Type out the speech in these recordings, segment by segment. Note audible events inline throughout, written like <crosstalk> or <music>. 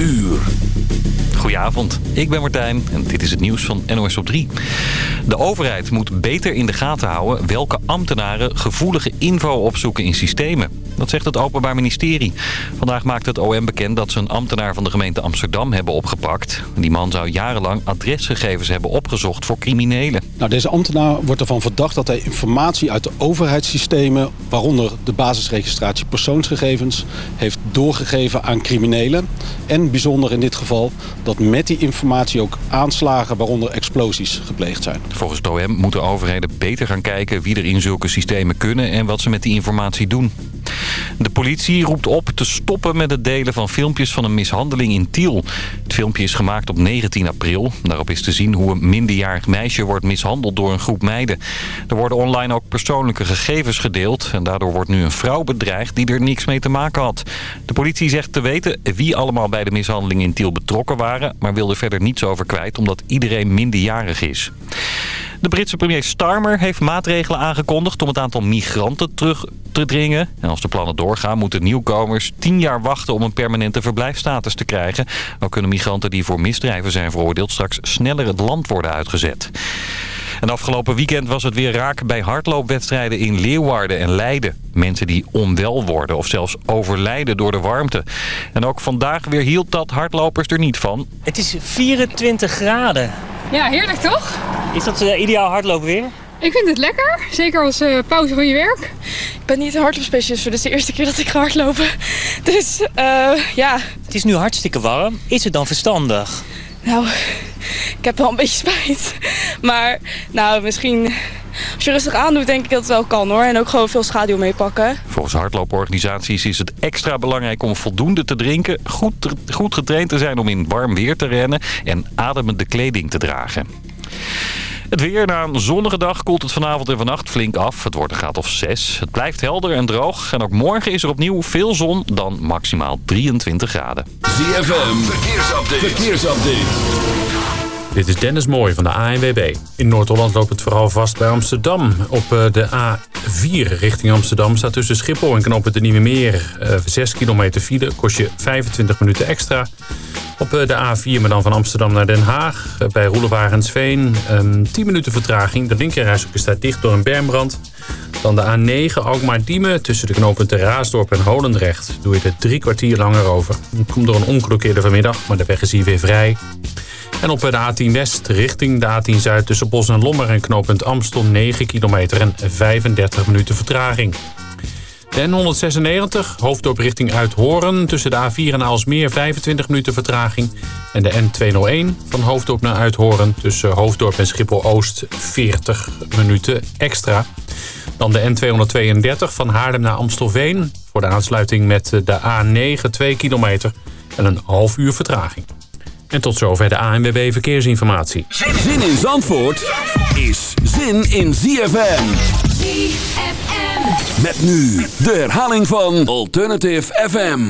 uur. Goedenavond, ik ben Martijn en dit is het nieuws van NOS op 3. De overheid moet beter in de gaten houden welke ambtenaren gevoelige info opzoeken in systemen. Dat zegt het Openbaar Ministerie. Vandaag maakt het OM bekend dat ze een ambtenaar van de gemeente Amsterdam hebben opgepakt. Die man zou jarenlang adresgegevens hebben opgezocht voor criminelen. Nou, deze ambtenaar wordt ervan verdacht dat hij informatie uit de overheidssystemen... waaronder de basisregistratie persoonsgegevens, heeft doorgegeven aan criminelen. En bijzonder in dit geval dat met die informatie ook aanslagen, waaronder explosies, gepleegd zijn. Volgens het OM moeten overheden beter gaan kijken wie er in zulke systemen kunnen... en wat ze met die informatie doen. De politie roept op te stoppen met het delen van filmpjes van een mishandeling in Tiel. Het filmpje is gemaakt op 19 april. Daarop is te zien hoe een minderjarig meisje wordt mishandeld door een groep meiden. Er worden online ook persoonlijke gegevens gedeeld. En daardoor wordt nu een vrouw bedreigd die er niks mee te maken had. De politie zegt te weten wie allemaal bij de mishandeling in Tiel betrokken waren... maar wil er verder niets over kwijt omdat iedereen minderjarig is. De Britse premier Starmer heeft maatregelen aangekondigd om het aantal migranten terug te dringen. En als de plannen doorgaan moeten nieuwkomers tien jaar wachten om een permanente verblijfstatus te krijgen. Ook kunnen migranten die voor misdrijven zijn veroordeeld straks sneller het land worden uitgezet. En afgelopen weekend was het weer raak bij hardloopwedstrijden in Leeuwarden en Leiden. Mensen die onwel worden of zelfs overlijden door de warmte. En ook vandaag weer hield dat hardlopers er niet van. Het is 24 graden. Ja, heerlijk toch? Is dat uh, ideaal hardloopweer? Ik vind het lekker, zeker als uh, pauze van je werk. Ik ben niet een hardloopspecialist, is de eerste keer dat ik ga hardlopen. <laughs> Dus uh, ja. Het is nu hartstikke warm. Is het dan verstandig? Nou, ik heb wel een beetje spijt. Maar nou, misschien als je rustig aandoet, denk ik dat het wel kan hoor. En ook gewoon veel schaduw meepakken. Volgens hardlooporganisaties is het extra belangrijk om voldoende te drinken... goed, goed getraind te zijn om in warm weer te rennen... en ademende kleding te dragen. Het weer na een zonnige dag koelt het vanavond en vannacht flink af. Het wordt een graad of 6. Het blijft helder en droog. En ook morgen is er opnieuw veel zon, dan maximaal 23 graden. ZFM, verkeersupdate. verkeersupdate. Dit is Dennis Mooij van de ANWB. In Noord-Holland loopt het vooral vast bij Amsterdam. Op de A4 richting Amsterdam staat tussen Schiphol en Knoppen de Nieuwe Meer. 6 kilometer file kost je 25 minuten extra. Op de A4, maar dan van Amsterdam naar Den Haag. Bij Roelewarensveen 10 minuten vertraging. De linkerrijstrook staat dicht door een bermbrand. Dan de A9, ook maar Diemen. Tussen de knooppunten Raasdorp en Holendrecht doe je er drie kwartier langer over. Het komt door een ongeluk vanmiddag, maar de weg is hier weer vrij. En op de A10 West richting de A10 Zuid tussen Bos en Lommer en knooppunt Amstel 9 kilometer en 35 minuten vertraging. De N196, hoofddorp richting Uithoren. Tussen de A4 en Aalsmeer 25 minuten vertraging. En de N201 van Hoofddorp naar Uithoren. Tussen Hoofddorp en Schiphol-Oost 40 minuten extra. Dan de N232 van Haarlem naar Amstelveen. Voor de aansluiting met de A9 2 kilometer. En een half uur vertraging. En tot zover de ANWB Verkeersinformatie. Zin in Zandvoort is zin in ZFM. ZFM. Met nu de herhaling van Alternative FM.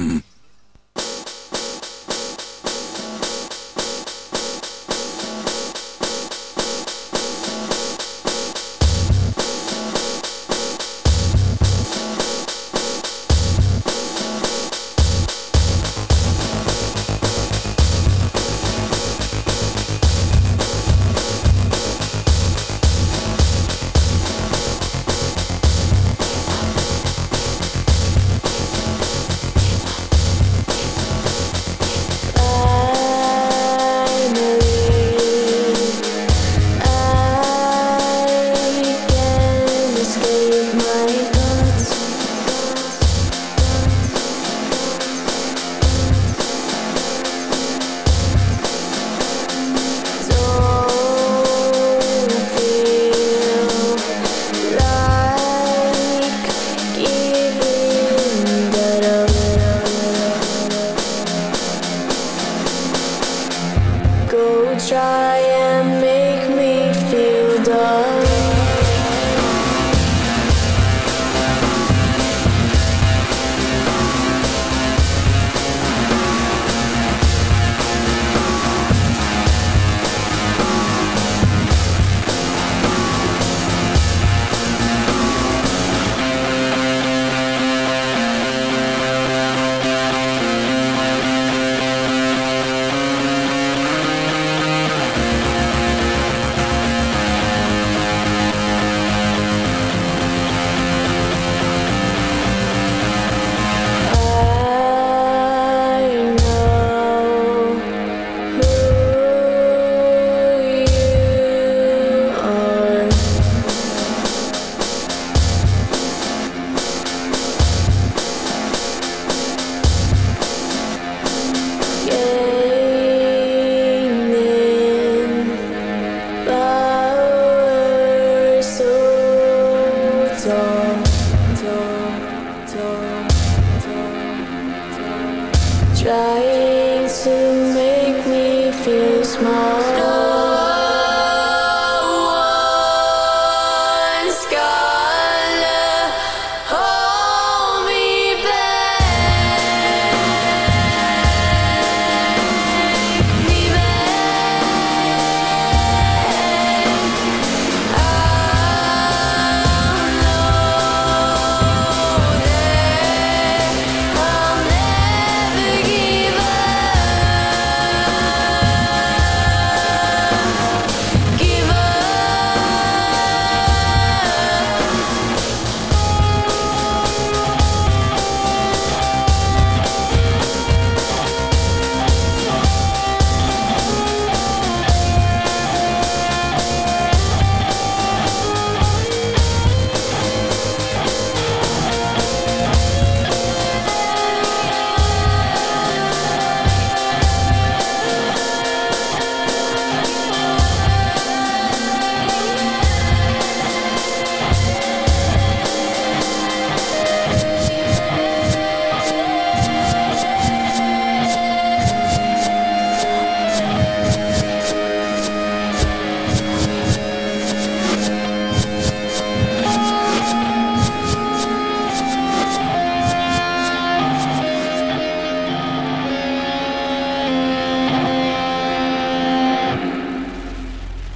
trying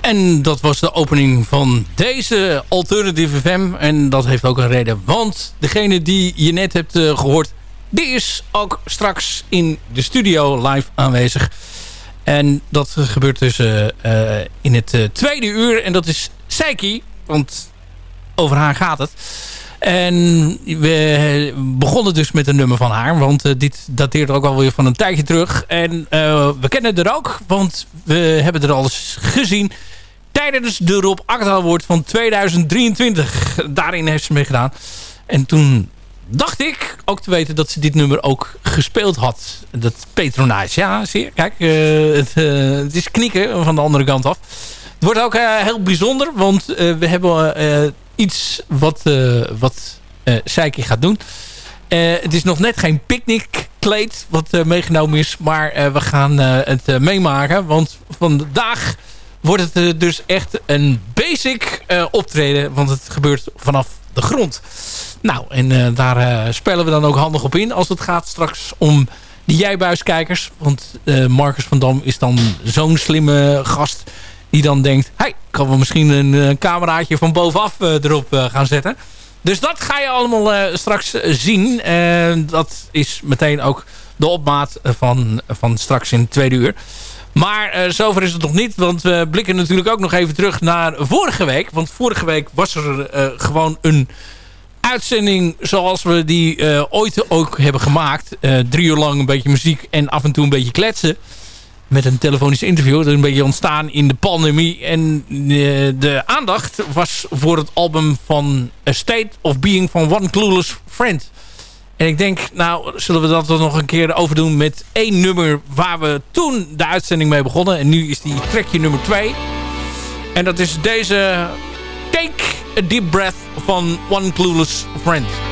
En dat was de opening van deze Alternative FM. En dat heeft ook een reden. Want degene die je net hebt uh, gehoord... die is ook straks in de studio live aanwezig. En dat gebeurt dus uh, uh, in het tweede uur. En dat is Seiki. Want over haar gaat het. En we begonnen dus met een nummer van haar. Want dit dateert ook alweer van een tijdje terug. En we kennen er ook. Want we hebben er al eens gezien. Tijdens de Rob Akda Award van 2023. Daarin heeft ze mee gedaan. En toen dacht ik ook te weten dat ze dit nummer ook gespeeld had. Dat Patronage. Ja, zie je. Kijk, uh, het, het, is knikken van de andere kant af. Het wordt ook heel bijzonder. Want we hebben iets wat, wat gaat doen. Het is nog net geen picknickkleed wat meegenomen is. Maar we gaan het meemaken. Want vandaag wordt het dus echt een basic optreden. Want het gebeurt vanaf de grond. Nou, en daar spelen we dan ook handig op in. Als het gaat straks om de jijbuiskijkers. Want Marcus van Dam is dan zo'n slimme gast die dan denkt... hey, kan we misschien een, cameraatje van bovenaf erop gaan zetten. Dus dat ga je allemaal straks zien. dat is meteen ook de opmaat van, van straks in het tweede uur. Maar zover is het nog niet. Want we blikken natuurlijk ook nog even terug naar vorige week. Want vorige week was er gewoon een uitzending zoals we die ooit ook hebben gemaakt. drie uur lang een beetje muziek en af en toe een beetje kletsen met een telefonisch interview. Dat is een beetje ontstaan in de pandemie. En eh, de, aandacht was voor het album van A State of Being van One Clueless Friend. En ik denk, nou, zullen we dat dan nog een keer overdoen met één nummer waar we toen de uitzending mee begonnen. En nu is die trekje nummer twee. En dat is deze Take a Deep Breath van One Clueless Friend.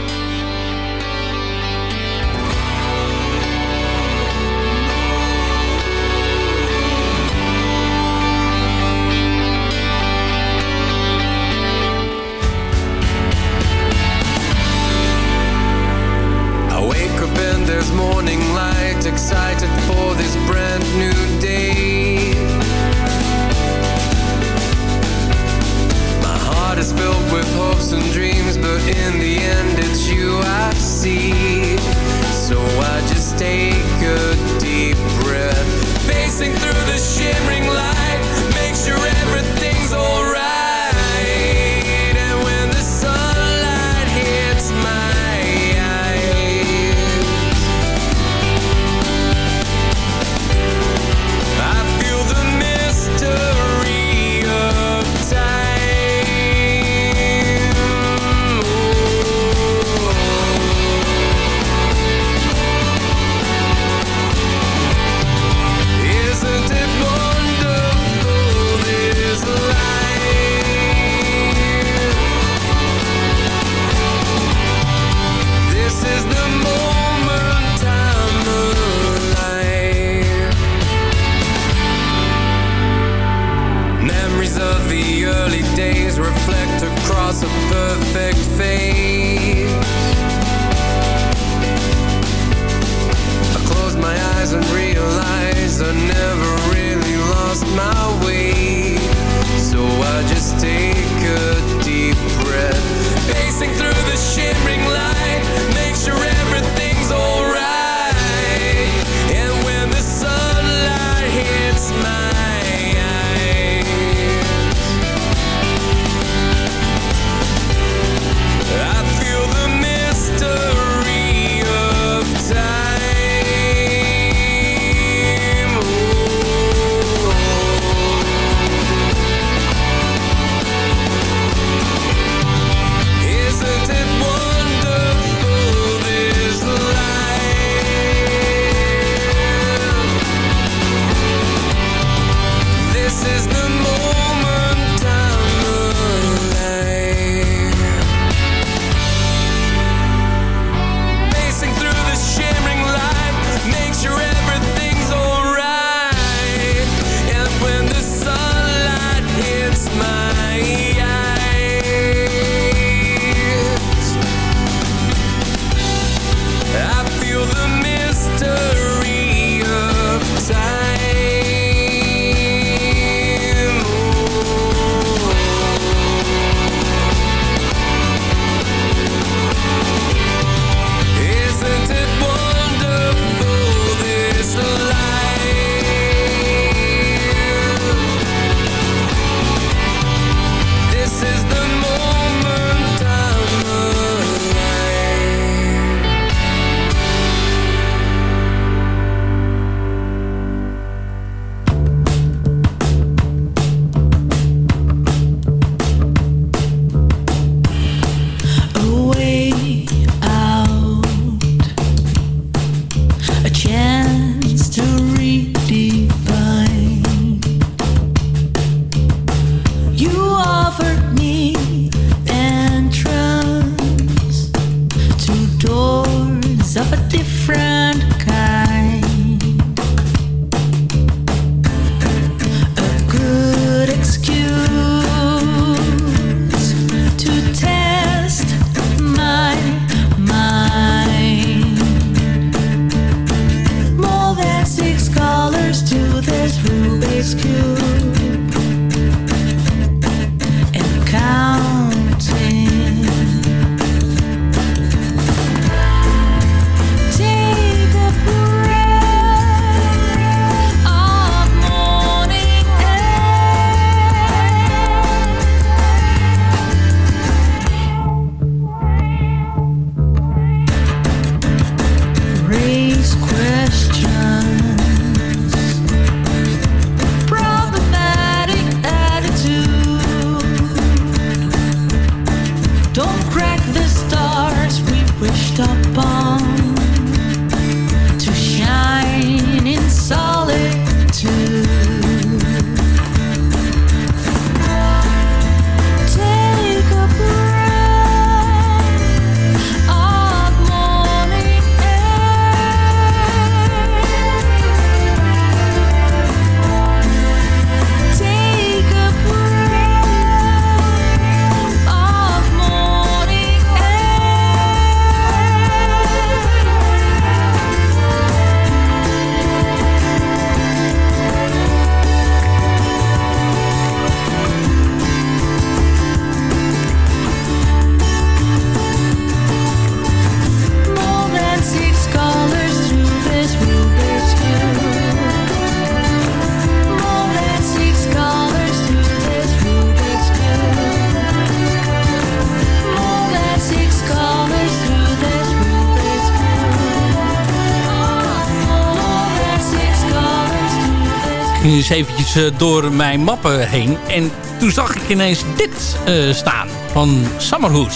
eens eventjes eh, door mijn mappen heen. En toen zag ik ineens dit eh, staan van Summerhoes.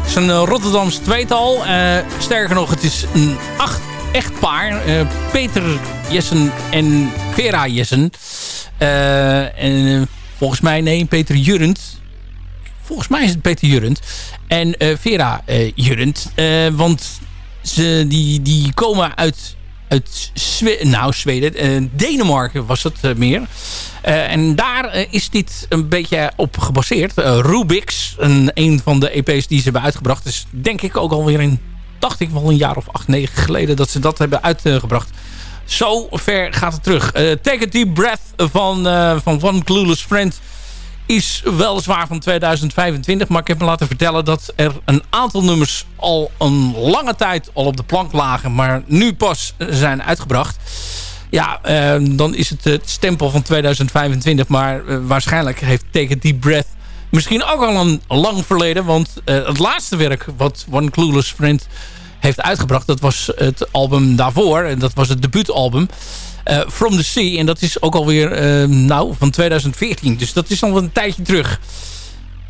Het is een eh, Rotterdamse tweetal. Sterker nog, het is een acht echtpaar. Peter Jessen en Vera Jessen. en volgens mij, nee, Peter Jurend. Volgens mij is het Peter Jurend. En Vera Jurend. want ze, die, die komen uit uit Zwe nou, Zweden, eh, Denemarken was het eh, meer. Eh, en daar is dit een beetje op gebaseerd. Rubix, een, van de EP's die ze hebben uitgebracht. is denk ik ook alweer in, dacht ik wel een jaar of acht, negen geleden... dat ze dat hebben uitgebracht. Zo ver gaat het terug. Take a Deep Breath van, van One Clueless Friend is weliswaar van 2025. Maar ik heb me laten vertellen dat er een aantal nummers al een lange tijd al op de plank lagen. Maar nu pas zijn uitgebracht. Ja, eh, dan is het het stempel van 2025. Maar eh, waarschijnlijk heeft Take Deep Breath misschien ook al een lang verleden. Want eh, het laatste werk wat One Clueless Friend heeft uitgebracht... dat was het album daarvoor. En dat was het debuutalbum. Eh, From the Sea. En dat is ook alweer eh, nou, van 2014. Dus dat is al een tijdje terug.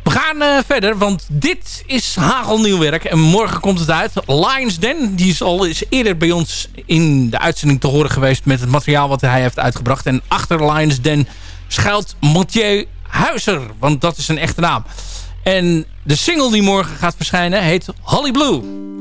We gaan eh, verder, want dit is hagelnieuw werk. En morgen komt het uit. Lions Den, die is al eens eerder bij ons in de uitzending te horen geweest... met het materiaal wat hij heeft uitgebracht. En achter Lions Den schuilt Mathieu Huizer. Want dat is een echte naam. En de single die morgen gaat verschijnen heet Holly Blue.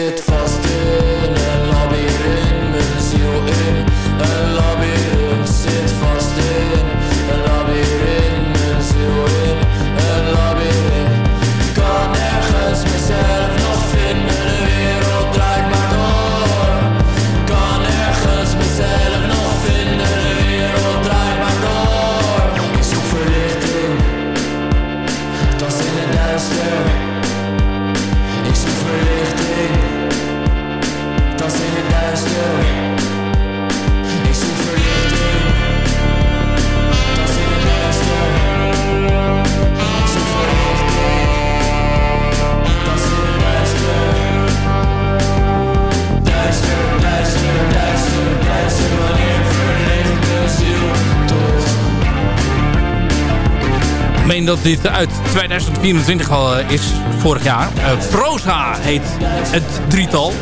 Zit vast dat dit uit 2024 al eh, is, vorig jaar. Eh, Proza heet het drietal.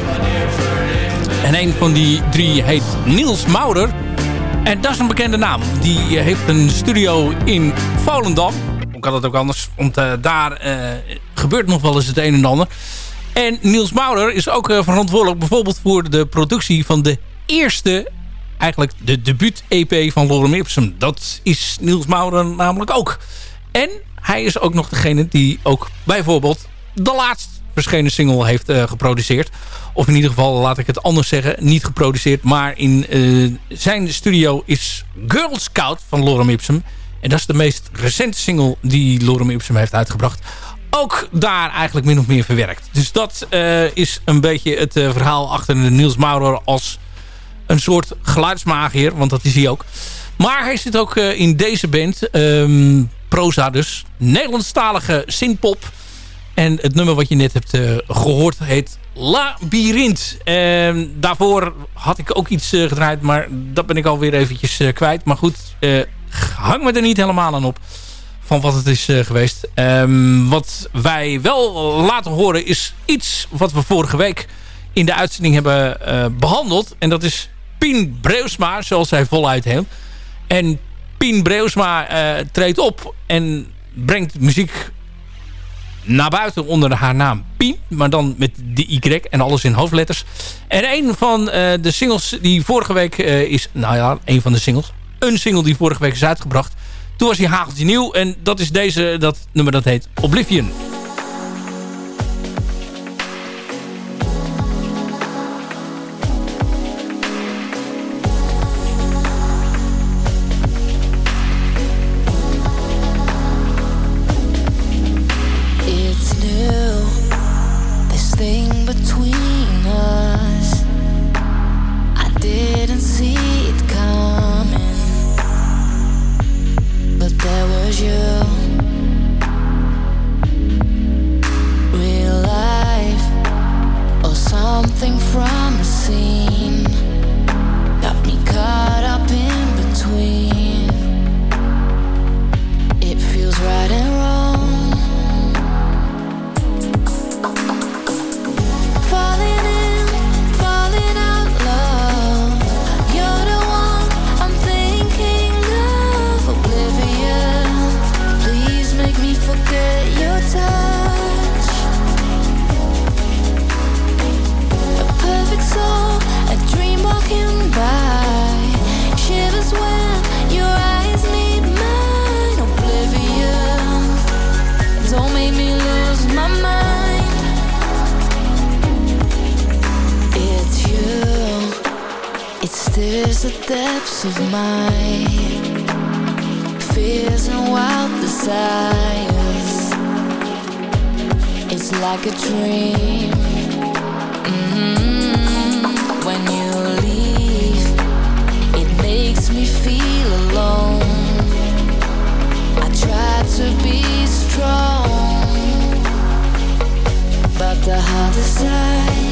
En een van die drie heet Niels Maurer. En dat is een bekende naam. Die eh, heeft een studio in Volendam. Hoe kan dat ook anders? Want daar gebeurt nog wel eens het een en ander. En Niels Maurer is ook verantwoordelijk bijvoorbeeld voor de productie van de eerste eigenlijk de debuut-EP van Lorem Ipsum. Dat is Niels Maurer namelijk ook. En hij is ook nog degene die ook bijvoorbeeld de laatst verschenen single heeft eh, geproduceerd. Of in ieder geval, laat ik het anders zeggen, niet geproduceerd. Maar in eh, zijn studio is Girl Scout van Lorem Ipsum. En dat is de meest recente single die Lorem Ipsum heeft uitgebracht. Ook daar eigenlijk min of meer verwerkt. Dus dat eh, is een beetje het verhaal achter de Niels Maurer als een soort geluidsmagier. Want dat is hij ook. Maar hij zit ook in deze band. ehm, Proza dus. Nederlandstalige synthpop. En het nummer wat je net hebt eh, gehoord heet Labyrinth. Ehm, daarvoor had ik ook iets eh, gedraaid. Maar dat ben ik alweer eventjes eh, kwijt. Maar goed, hang me er niet helemaal aan op. Van wat het is geweest. Ehm, wat wij wel laten horen is iets wat we vorige week in de uitzending hebben eh, behandeld. En dat is Pien Breusma, zoals hij voluit heet. En Pien Breusma eh, treedt op en brengt muziek naar buiten onder haar naam Pien. Maar dan met de Y en alles in hoofdletters. En een van eh, de singles die vorige week eh, is... Nou ja, een van de singles. Een single die vorige week is uitgebracht. Toen was hij hageltje nieuw. En dat is deze, dat nummer dat heet Oblivion. depths of my fears and wild desires It's like a dream mm -hmm. When you leave It makes me feel alone I try to be strong But the hardest thing.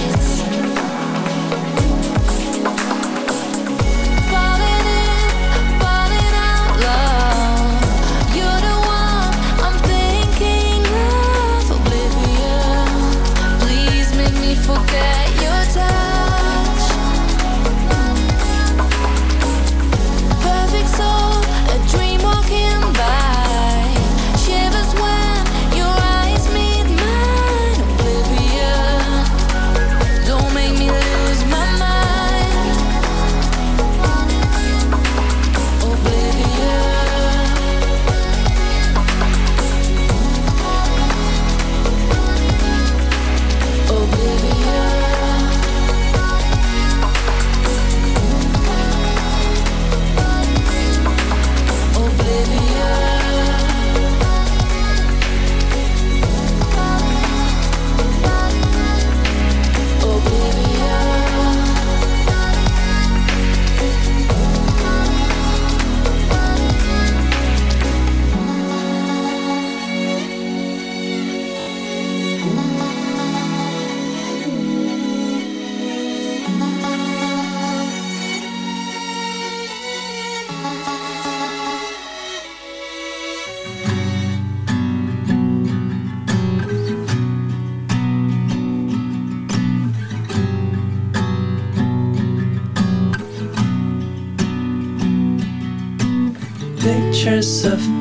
yourself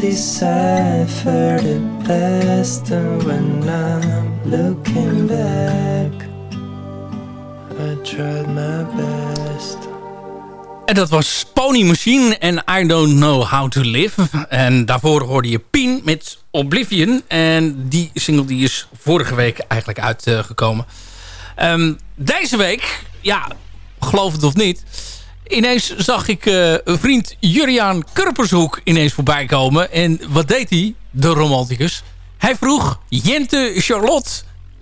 decipher the best. And when I'm looking back, I tried my best. En dat was Pony Machine en I Don't Know How To Live. En daarvoor hoorde je Pien met Oblivion. En die single die is vorige week eigenlijk uitgekomen. Ehm, deze week, ja, geloof het of niet... Ineens zag ik eh, vriend Juriaan Kurpershoek ineens voorbij komen. En wat deed hij, de romanticus? Hij vroeg Jente Charlotte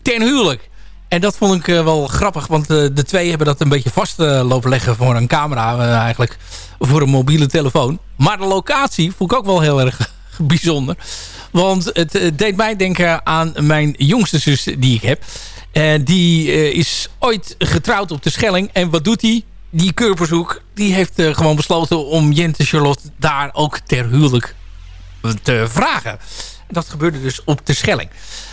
ten huwelijk. En dat vond ik eh, wel grappig, want eh, de twee hebben dat een beetje vast lopen leggen voor een camera eigenlijk. Voor een mobiele telefoon. Maar de locatie vond ik ook wel heel erg <laughs> bijzonder. Want het deed mij denken aan mijn jongste zus die ik heb. En die is ooit getrouwd op de Schelling. En wat doet hij? Die keurbezoek, die heeft eh, gewoon besloten om Jente Charlotte daar ook ter huwelijk te vragen. Dat gebeurde dus op de Schelling.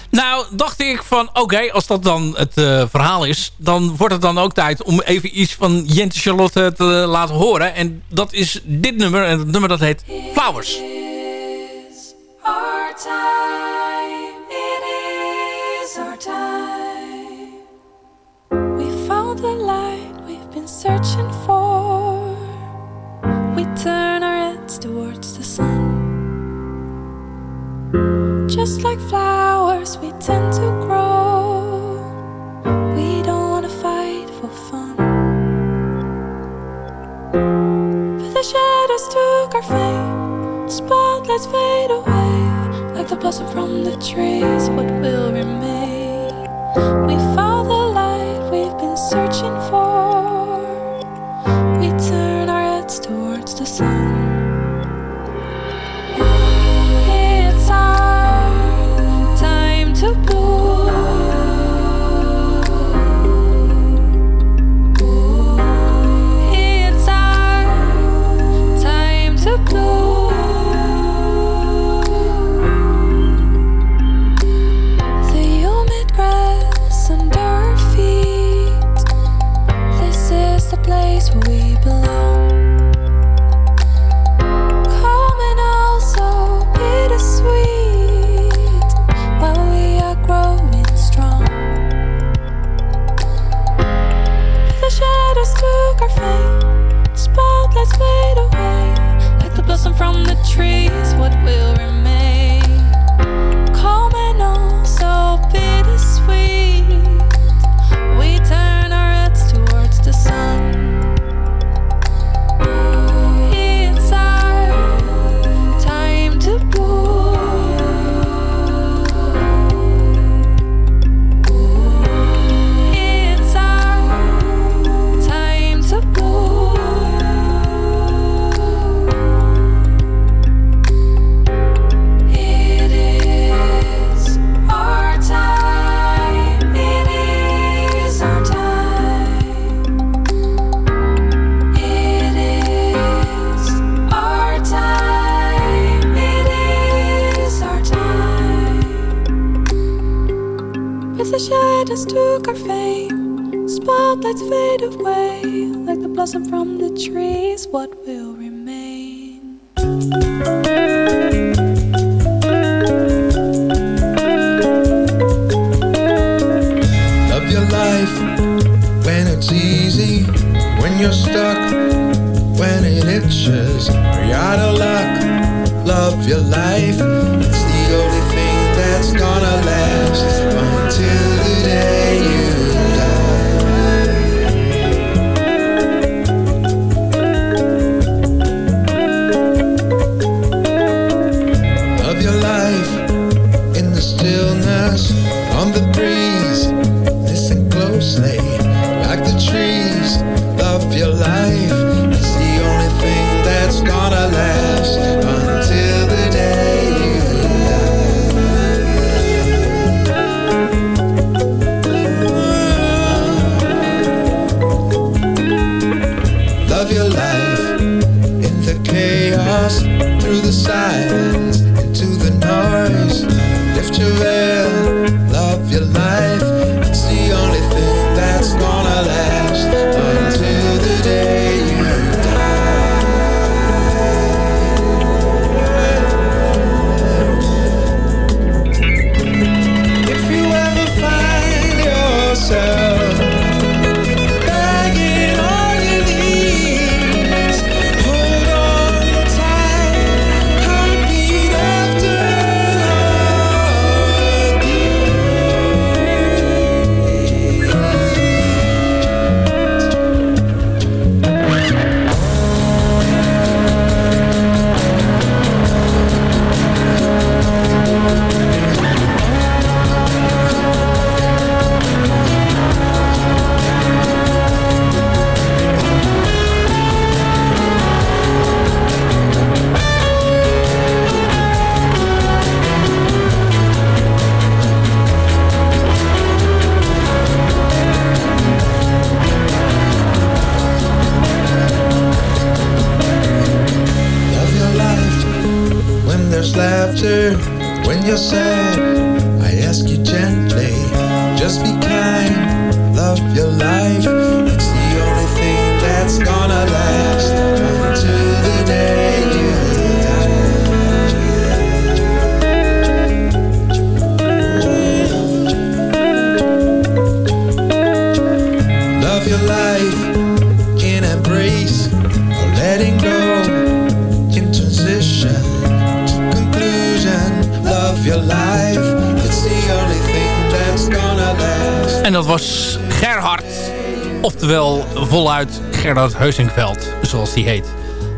Nou, dacht ik van, oké, als dat dan het eh, verhaal is... dan wordt het dan ook tijd om even iets van Jente Charlotte te laten horen. En dat is dit nummer. En het nummer dat heet Flowers. Time, turn our heads towards the sun. Just like flowers, we tend to grow. We don't want to fight for fun. But the shadows took our fame. Spotlights fade away like the blossom from the trees. What will remain? We your life, it's the only thing that's gonna last Gerhard Heusingveld, zoals die heet.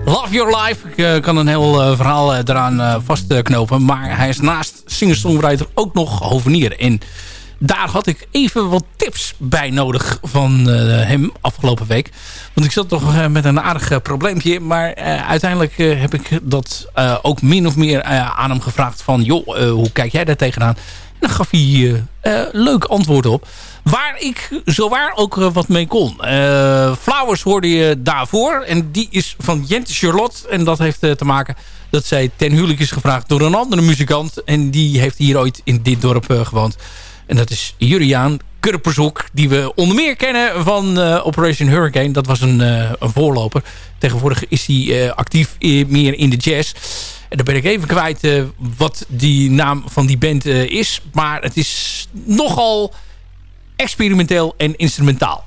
Love Your Life. Ik eh, kan een heel eh, verhaal eh, eraan vastknopen. Maar hij is naast singer-songwriter ook nog hovenier. En daar had ik even wat tips bij nodig van hem afgelopen week. Want ik zat toch met een aardig probleempje. Maar uiteindelijk heb ik dat ook min of meer aan hem gevraagd. Van joh, hoe kijk jij daar tegenaan? En dan gaf hij leuk antwoord op. Waar ik zowaar ook eh, wat mee kon. Eh, Flowers hoorde je daarvoor. En die is van Jente Charlotte. En dat heeft eh, te maken dat zij ten huwelijk is gevraagd door een andere muzikant. En die heeft hier ooit in dit dorp gewoond. En dat is Juriaan Kurpershoek. Die we onder meer kennen van Operation Hurricane. Dat was een, een voorloper. Tegenwoordig is hij actief meer in de jazz. En dan ben ik even kwijt wat die naam van die band is. Maar het is nogal experimenteel en instrumentaal.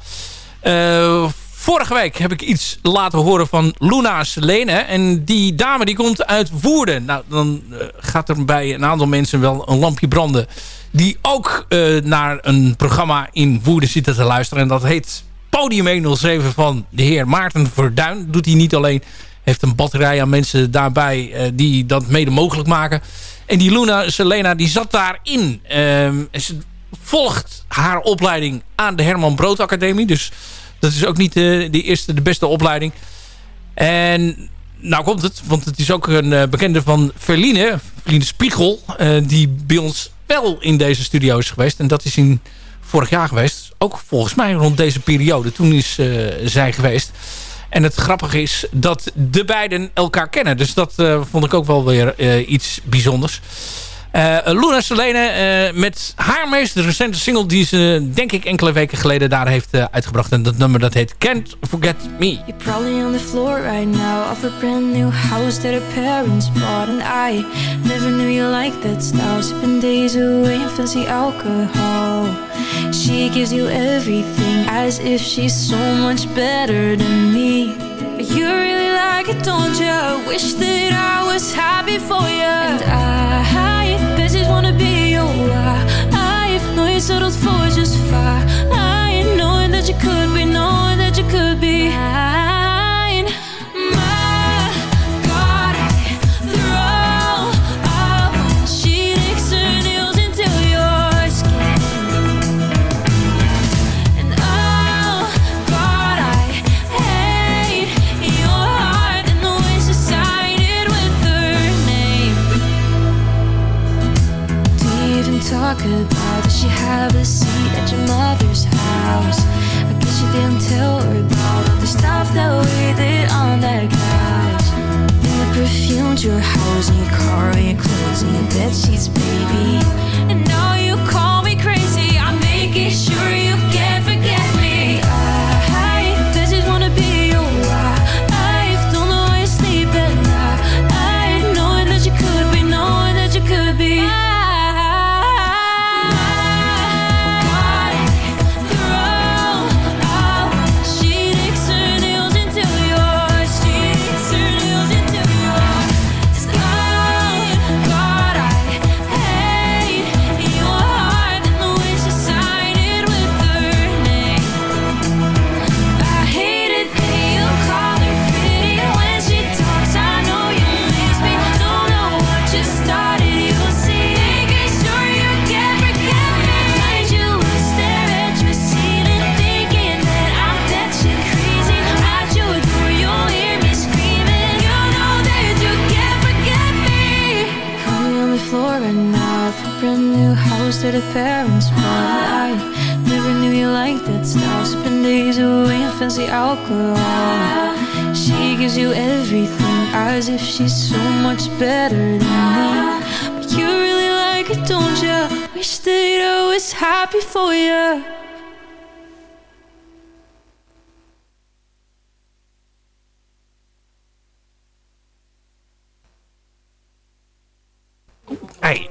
Eh, vorige week heb ik iets laten horen van Luna Selene. En die dame die komt uit Woerden. Nou, dan eh, gaat er bij een aantal mensen wel een lampje branden. Die ook eh, naar een programma in Woerden zitten te luisteren. En dat heet Podium 107 van de heer Maarten Verduin. Doet hij niet alleen. Heeft een batterij aan mensen daarbij die dat mede mogelijk maken. En die Luna Selena die zat daarin. En ze volgt haar opleiding aan de Herman Brood Academie. Dus dat is ook niet de, de eerste, de beste opleiding. En nou komt het, want het is ook een eh, bekende van Verline, Verline Spiegel, eh, die bij ons wel in deze studio is geweest. En dat is in vorig jaar geweest. Ook volgens mij rond deze periode. Toen is eh, zij geweest. En het grappige is dat de beiden elkaar kennen. Dus dat eh, vond ik ook wel weer eh, iets bijzonders. Eh, Luna Selene eh, met haar meest recente single... die ze denk ik enkele weken geleden daar heeft eh, uitgebracht. En dat nummer dat heet Can't Forget Me. You're probably on the floor right now of a brand new house that her parents bought. And I never knew you liked that style. Sipping days away in fancy alcohol. She gives you everything as if she's so much better than me. You really like it, don't you? Wish that I was happy for you. And I wanna be your wife. Know you settled for just fine.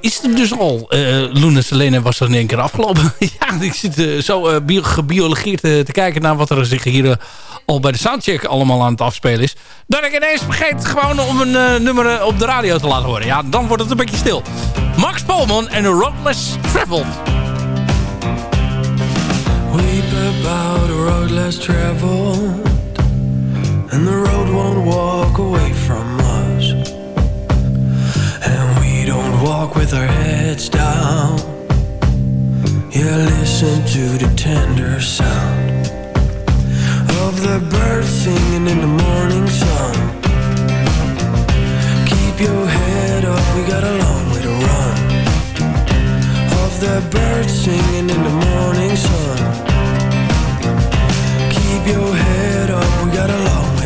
Is er dus al. Eh Luna Selene was er in één keer afgelopen. <laughs> ja, ik zit eh, zo bio- gebiologeerd te kijken naar wat er zich hier al bij de soundcheck allemaal aan het afspelen is. Dat ik ineens vergeet gewoon om een nummer op de radio te laten horen. Ja, dan wordt het een beetje stil. Max Polman en Roadless Traveled. Weep about a road less traveled, and the road won't walk away from walk with our heads down. Yeah, listen to the tender sound of the birds singing in the morning sun. Keep your head up, we got a long way to run. Of the birds singing in the morning sun. Keep your head up, we got a long way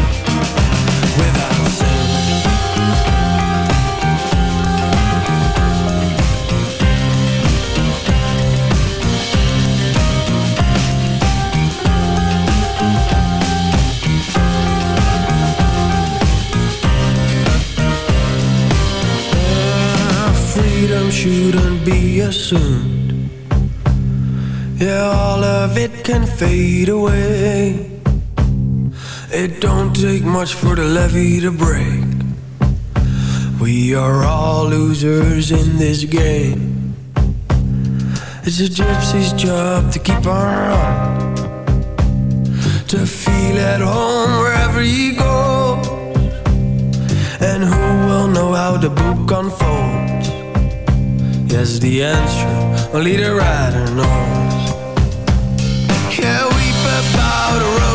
shouldn't be assumed. Yeah, all of it can fade away. It don't take much for the levee to break. We are all losers in this game. It's a gypsy's job to keep on, to feel at home wherever he goes. And who will know how the book unfolds? Yes, the answer only the rider knows. Yeah, weep about a road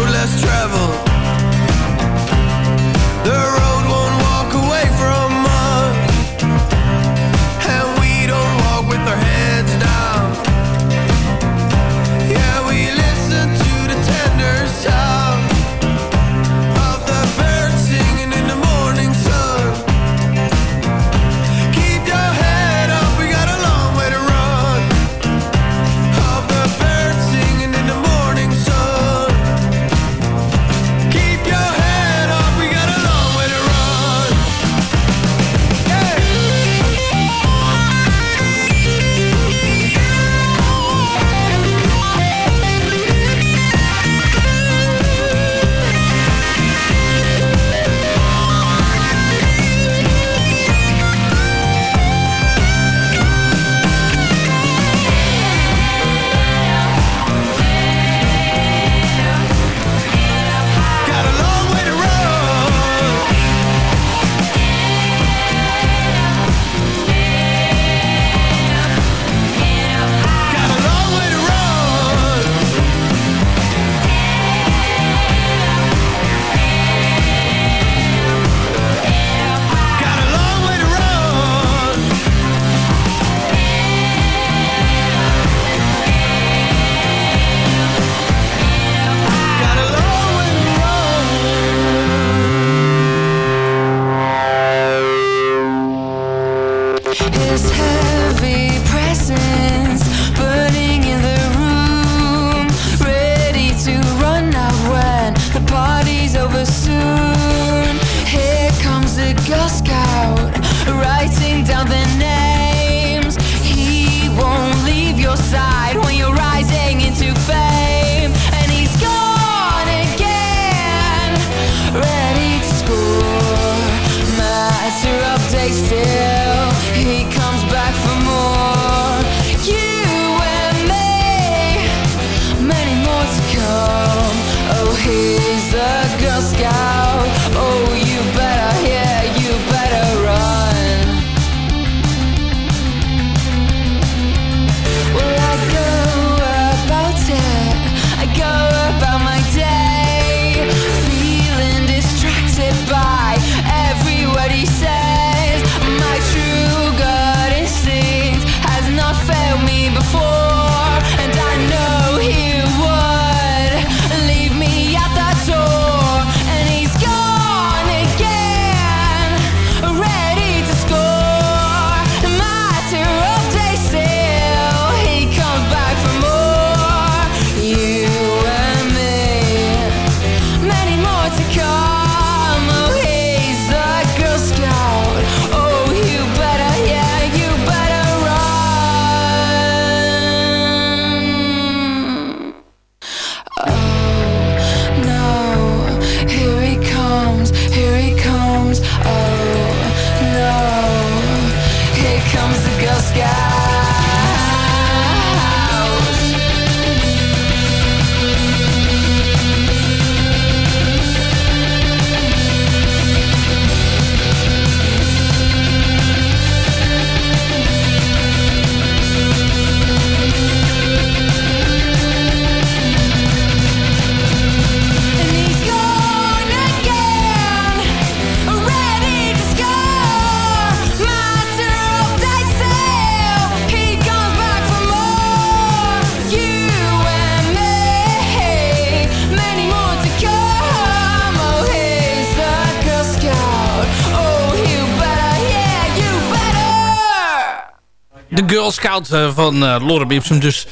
eh, van eh, Lorem Ipsum. Dus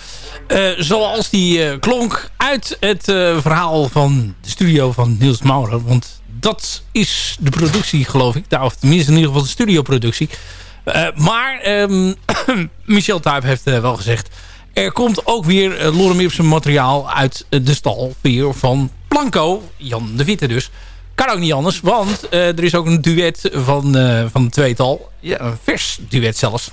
eh, zoals die klonk uit het verhaal van de studio van Niels Maurer. Want dat is de productie, geloof ik. Nou, of tenminste in ieder geval de studioproductie. Maar ehm, <clears throat> Michel Tuyp heeft wel gezegd... er komt ook weer uh, Lorem Ipsum materiaal uit de stal weer van Blanco. Jan de Witte dus. Kan ook niet anders, want er is ook een duet van, eh, van de tweetal. Ja, een vers duet zelfs.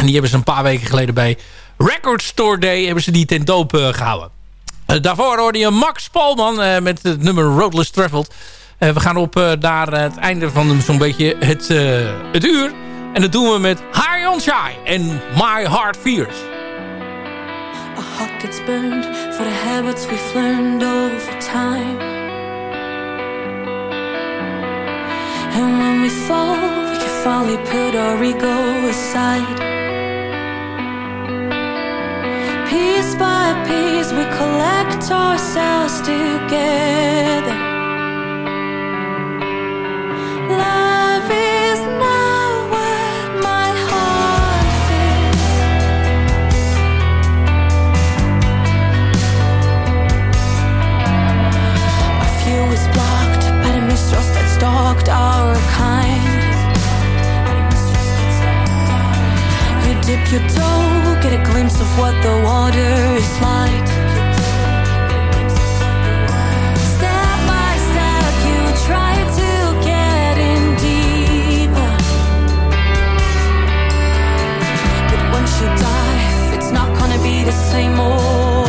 En die hebben ze een paar weken geleden bij Record Store Day... hebben ze die ten doop eh, gehouden. Eh, daarvoor hoorde je Max Polman eh, met het nummer Roadless Traveled. We gaan op naar het einde van zo'n beetje het, het uur. En dat doen we met High on Shy en My Heart Fears. Our heart gets burned for the habits we've learned over time. And when we fall, we can finally put our ego aside. By piece, we collect ourselves together. Love is not what my heart feels. Is blocked by the mistrust that stalked our kind. You dip your toe, get a glimpse of what the water is like. Step by step, you try to get in deeper. But once you dive, it's not gonna be the same old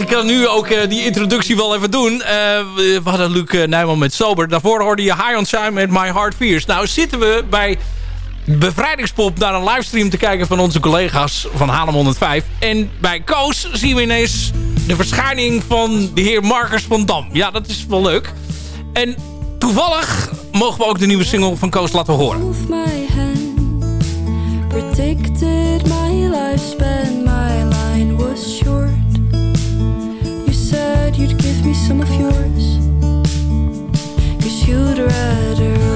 ik kan nu ook eh, die introductie wel even doen. Eh, we hadden Luc eh, Nijman met Sober. Daarvoor hoorde je High on Time met My Heart Fears. Nou zitten we bij Bevrijdingspop naar een livestream te kijken van onze collega's van Haarlem 105. En bij Koos zien we ineens de verschijning van de heer Marcus van Dam. Ja, dat is wel leuk. En toevallig mogen we ook de nieuwe single van Koos laten horen. My hand, predicted my lifespan. You'd give me some of yours. Cause you'd rather